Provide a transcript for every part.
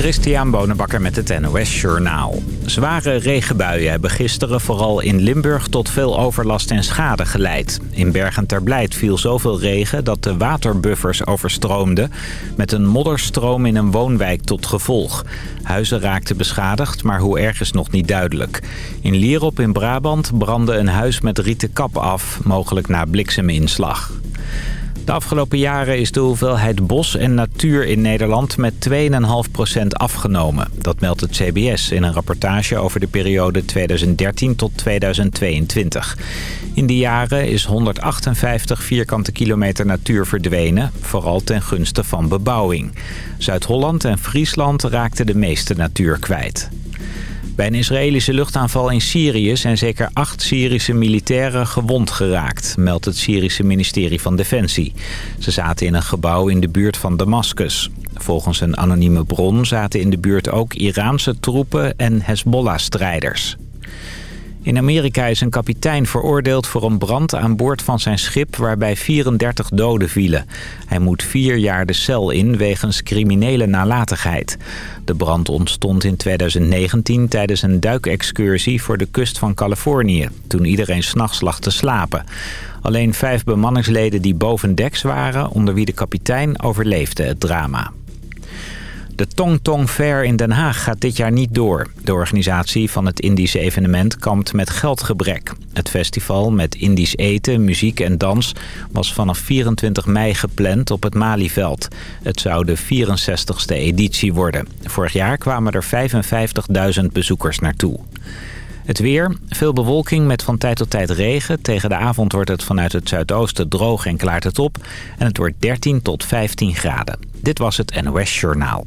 Christian Bonenbakker met het NOS Journaal. Zware regenbuien hebben gisteren vooral in Limburg tot veel overlast en schade geleid. In Bergen ter Blijt viel zoveel regen dat de waterbuffers overstroomden... met een modderstroom in een woonwijk tot gevolg. Huizen raakten beschadigd, maar hoe erg is nog niet duidelijk. In Lierop in Brabant brandde een huis met rieten kap af, mogelijk na blikseminslag. De afgelopen jaren is de hoeveelheid bos en natuur in Nederland met 2,5% afgenomen. Dat meldt het CBS in een rapportage over de periode 2013 tot 2022. In die jaren is 158 vierkante kilometer natuur verdwenen, vooral ten gunste van bebouwing. Zuid-Holland en Friesland raakten de meeste natuur kwijt. Bij een Israëlische luchtaanval in Syrië zijn zeker acht Syrische militairen gewond geraakt, meldt het Syrische ministerie van Defensie. Ze zaten in een gebouw in de buurt van Damascus. Volgens een anonieme bron zaten in de buurt ook Iraanse troepen en Hezbollah-strijders. In Amerika is een kapitein veroordeeld voor een brand aan boord van zijn schip waarbij 34 doden vielen. Hij moet vier jaar de cel in wegens criminele nalatigheid. De brand ontstond in 2019 tijdens een duikexcursie voor de kust van Californië, toen iedereen s'nachts lag te slapen. Alleen vijf bemanningsleden die bovendeks waren, onder wie de kapitein, overleefden het drama. De Tong Tong Fair in Den Haag gaat dit jaar niet door. De organisatie van het Indische evenement kampt met geldgebrek. Het festival met Indisch eten, muziek en dans was vanaf 24 mei gepland op het Malieveld. Het zou de 64ste editie worden. Vorig jaar kwamen er 55.000 bezoekers naartoe. Het weer, veel bewolking met van tijd tot tijd regen. Tegen de avond wordt het vanuit het zuidoosten droog en klaart het op. En het wordt 13 tot 15 graden. Dit was het NOS Journaal.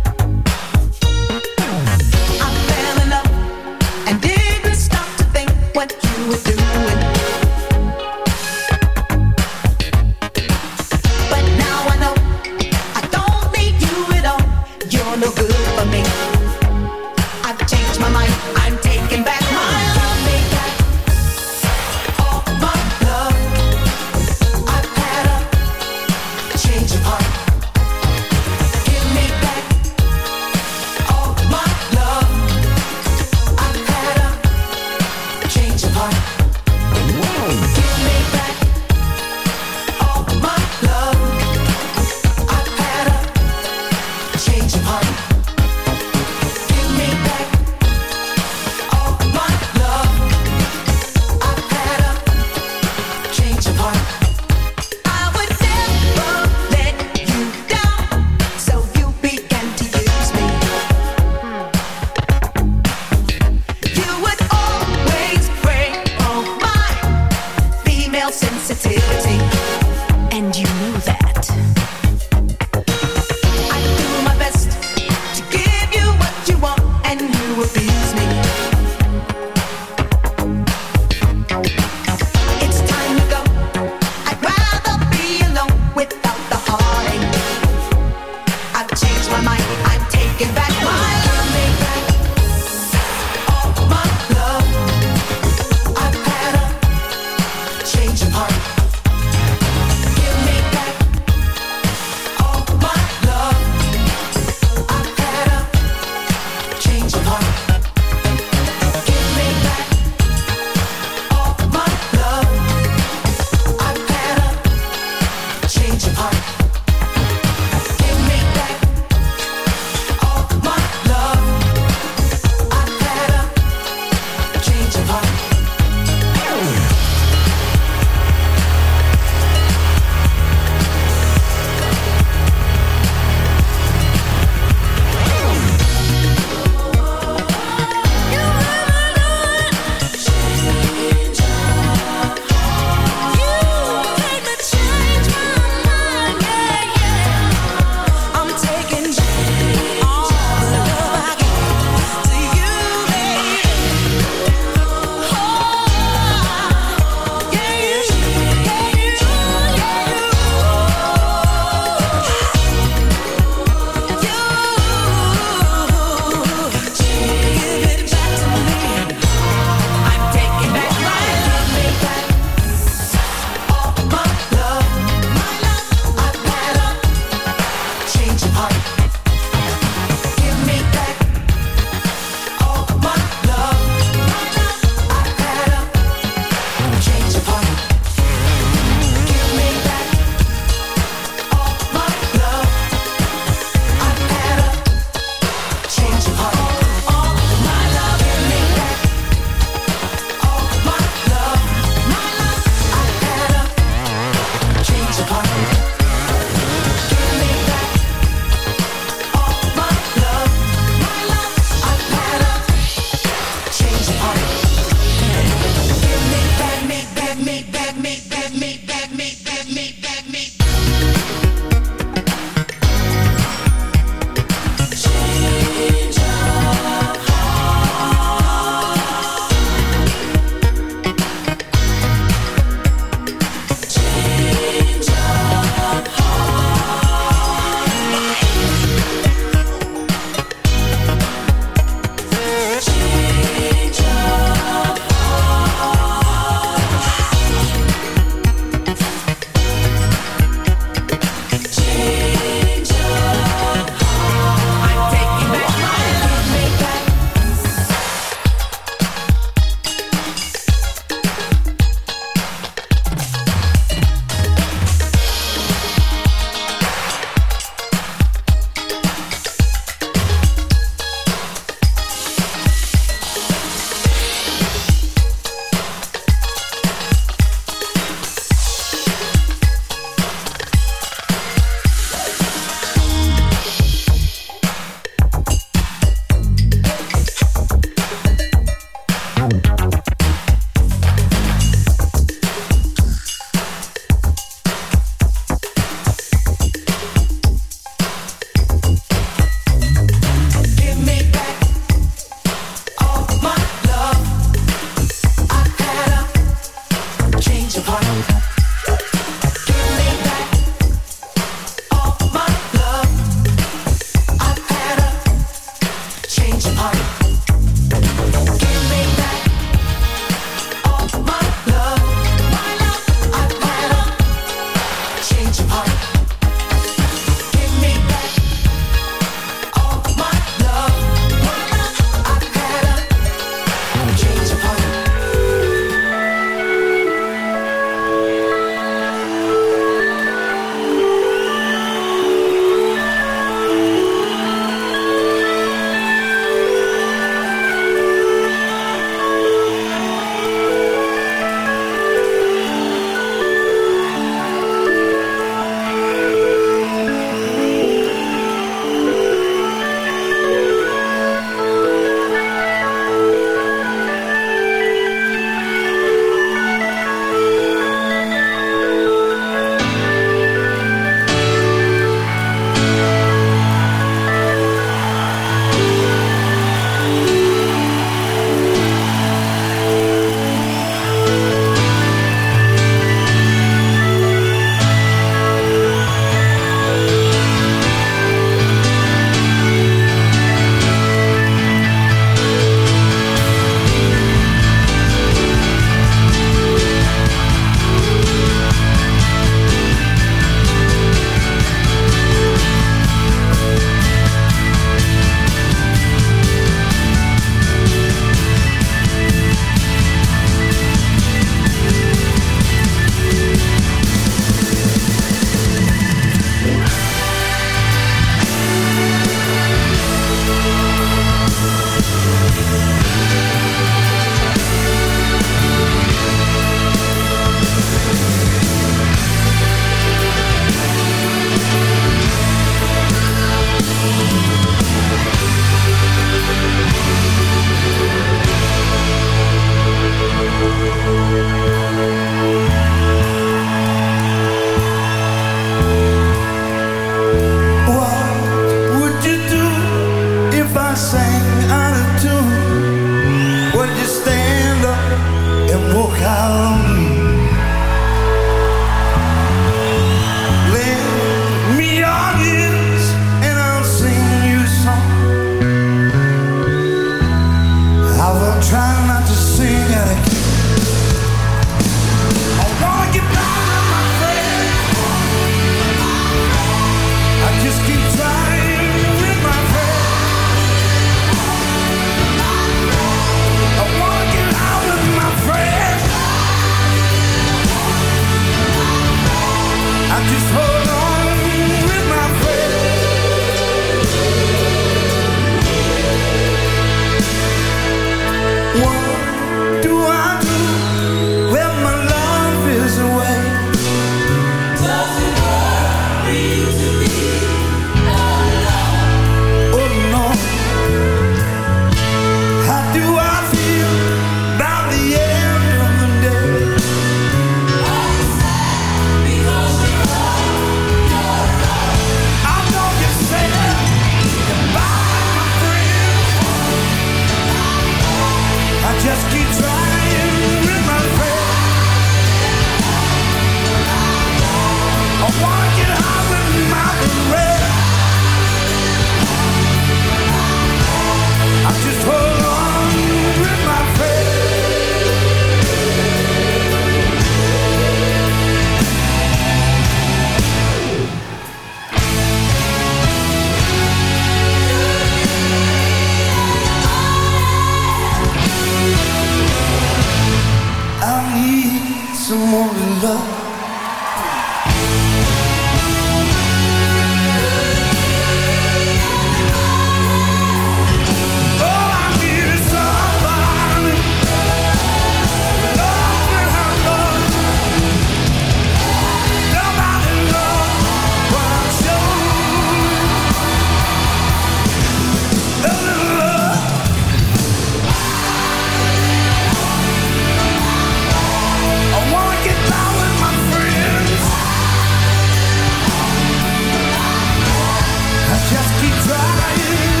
flying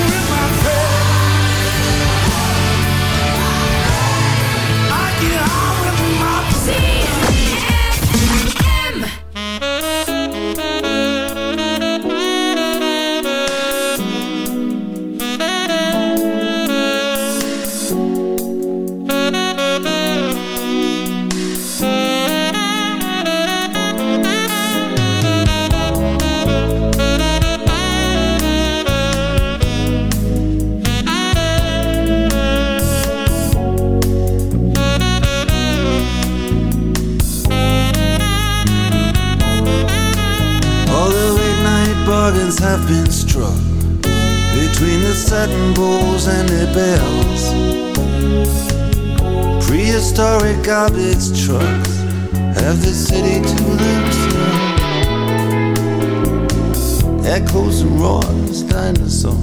roars, dinosaur.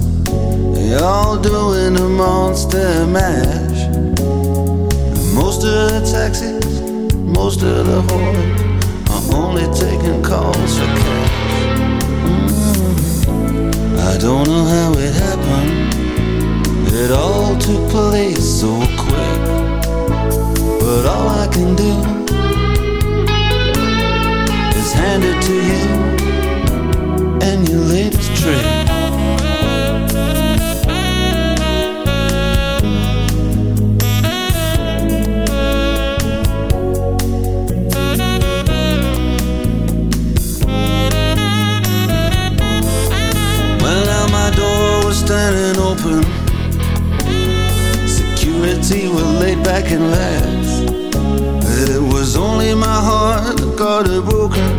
They all doing a monster mash. And most of the taxis, most of the whores are only taking calls for cash. Mm-hmm. I don't know how it happened. It all took place so quick. But all I can do is hand it to you and your latest trick. Well, now my door was standing open. Security were laid back and laughed. It was only my heart that got it broken.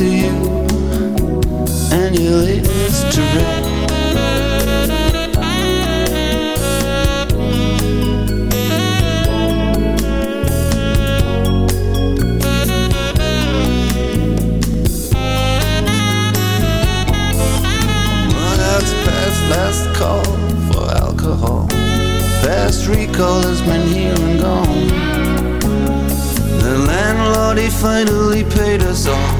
to you and your. Well, that's past last call for alcohol. Fast recall has been here and gone. The landlord, he finally paid us all.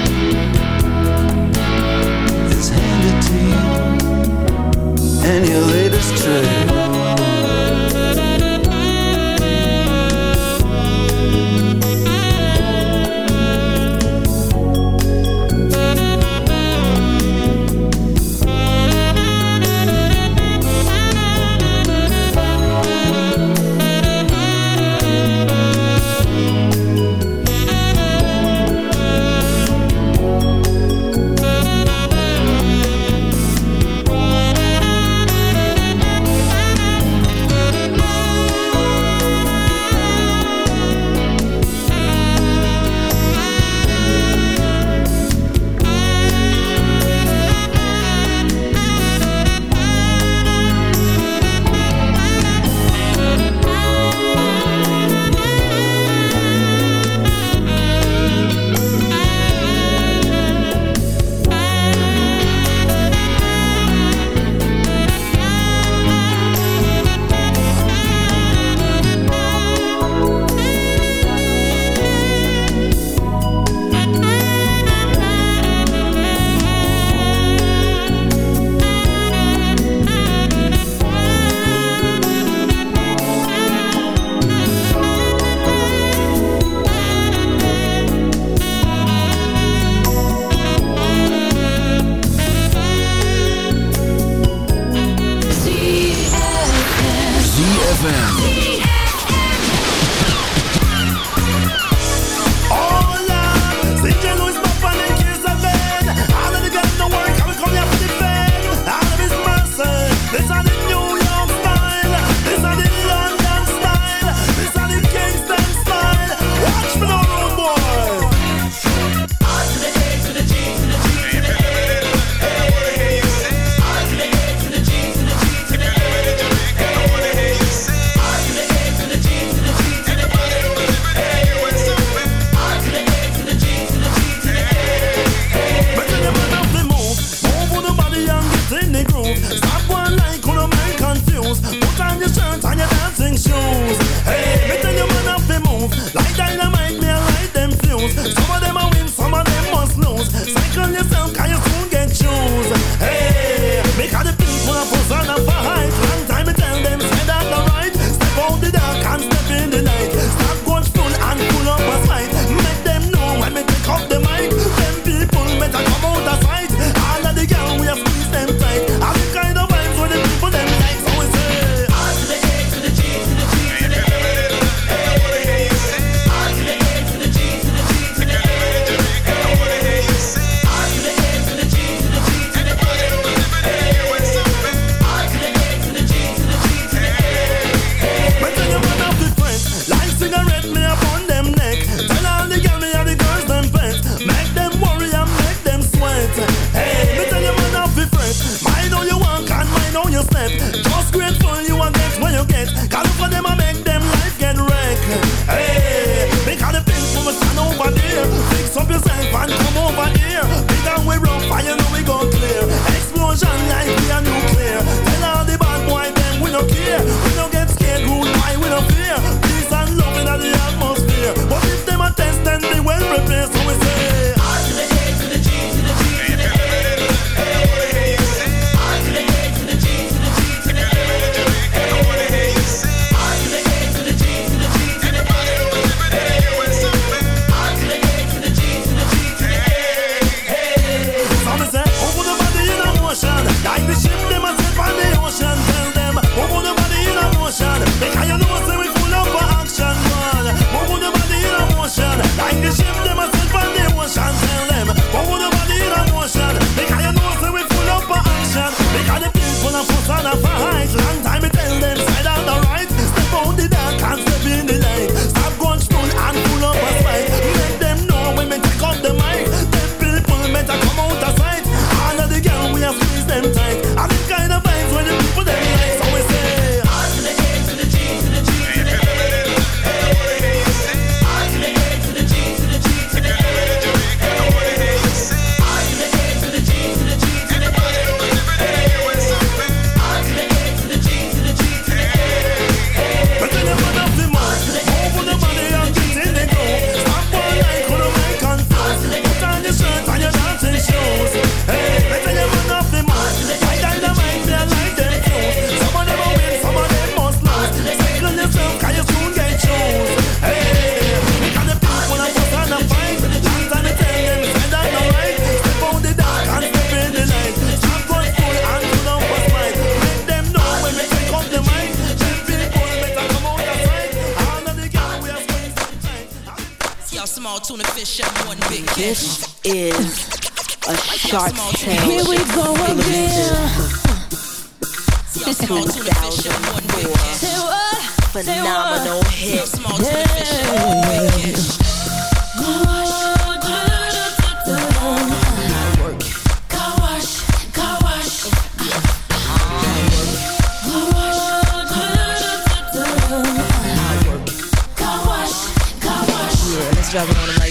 juggling on them right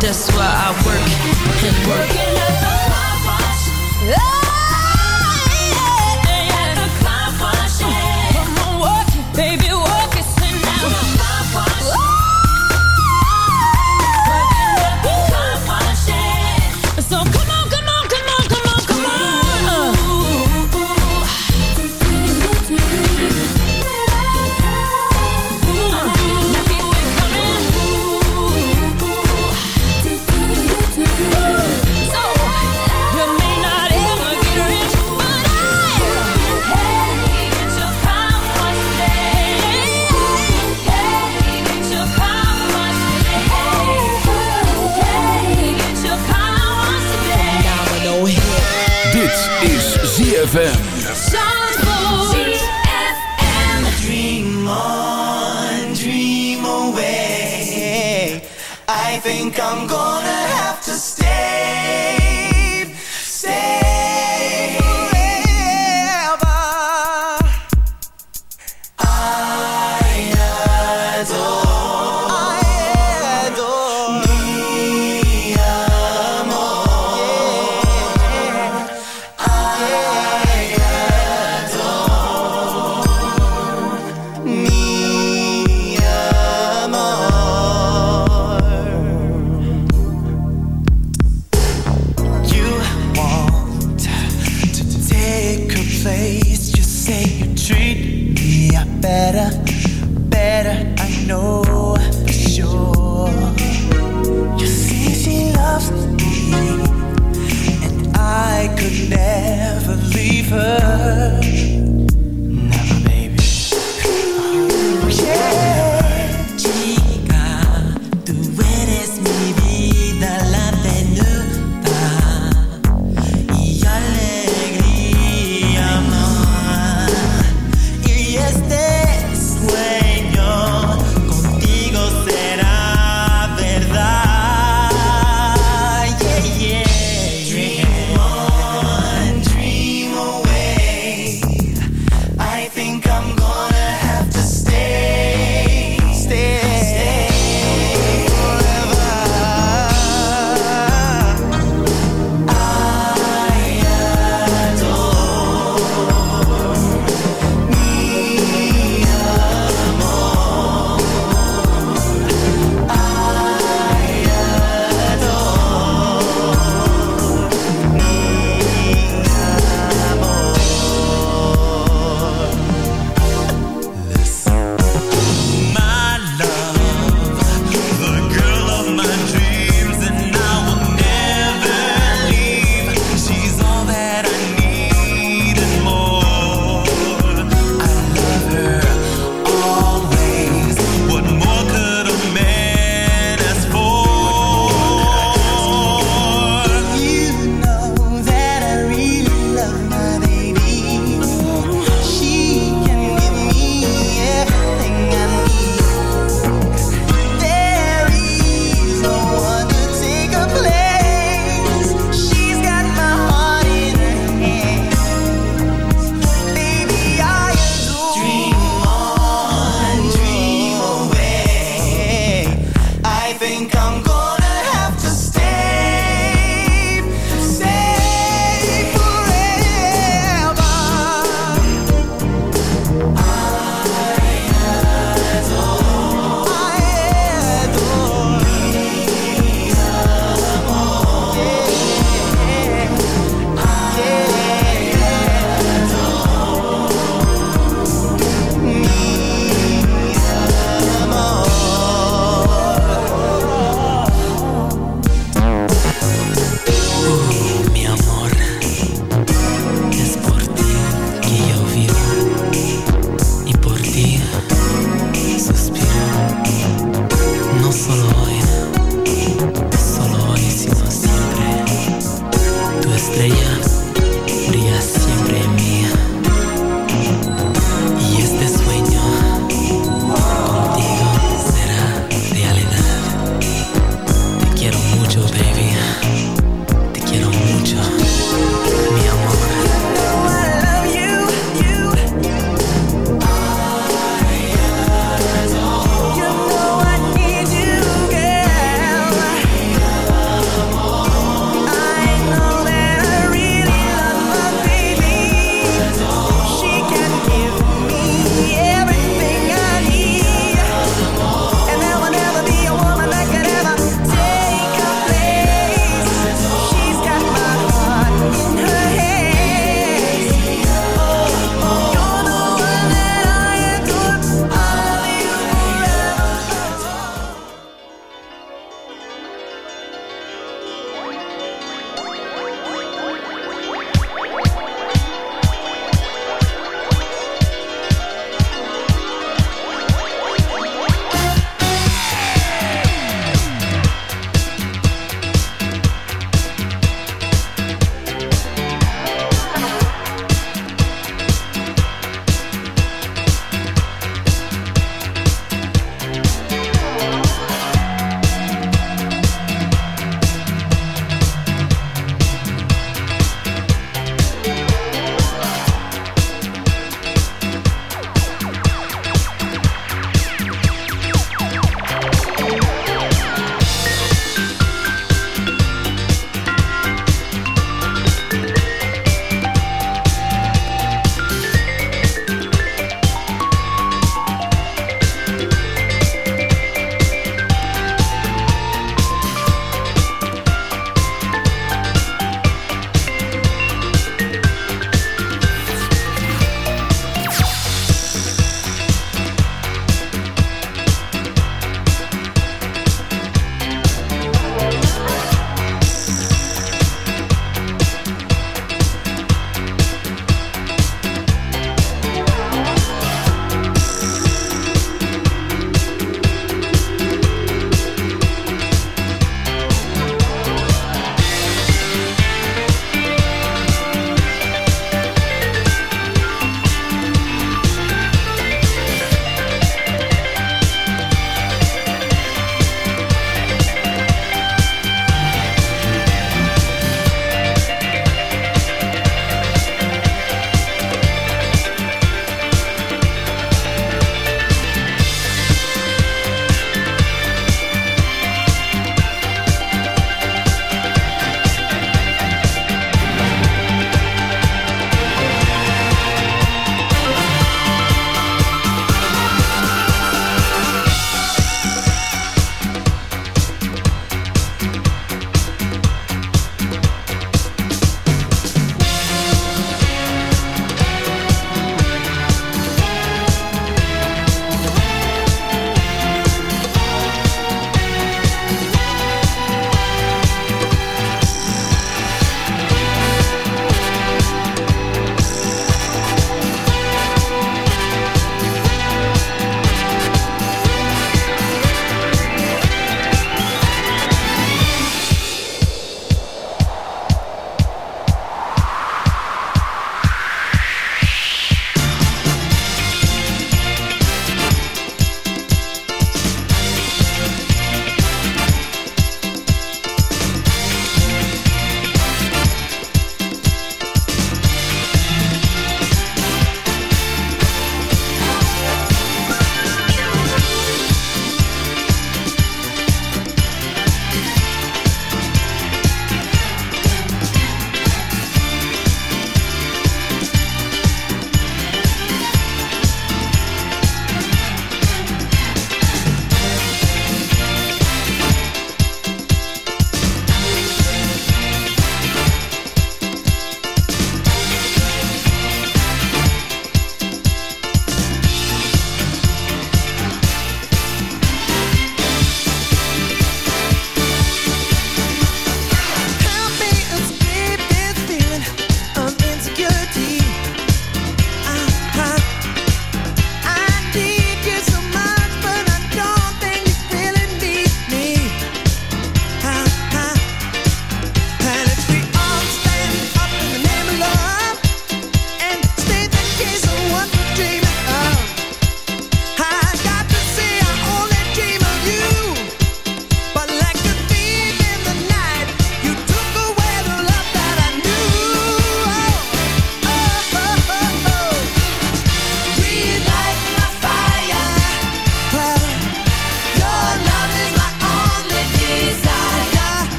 That's why I work and work. Working at the Wawa.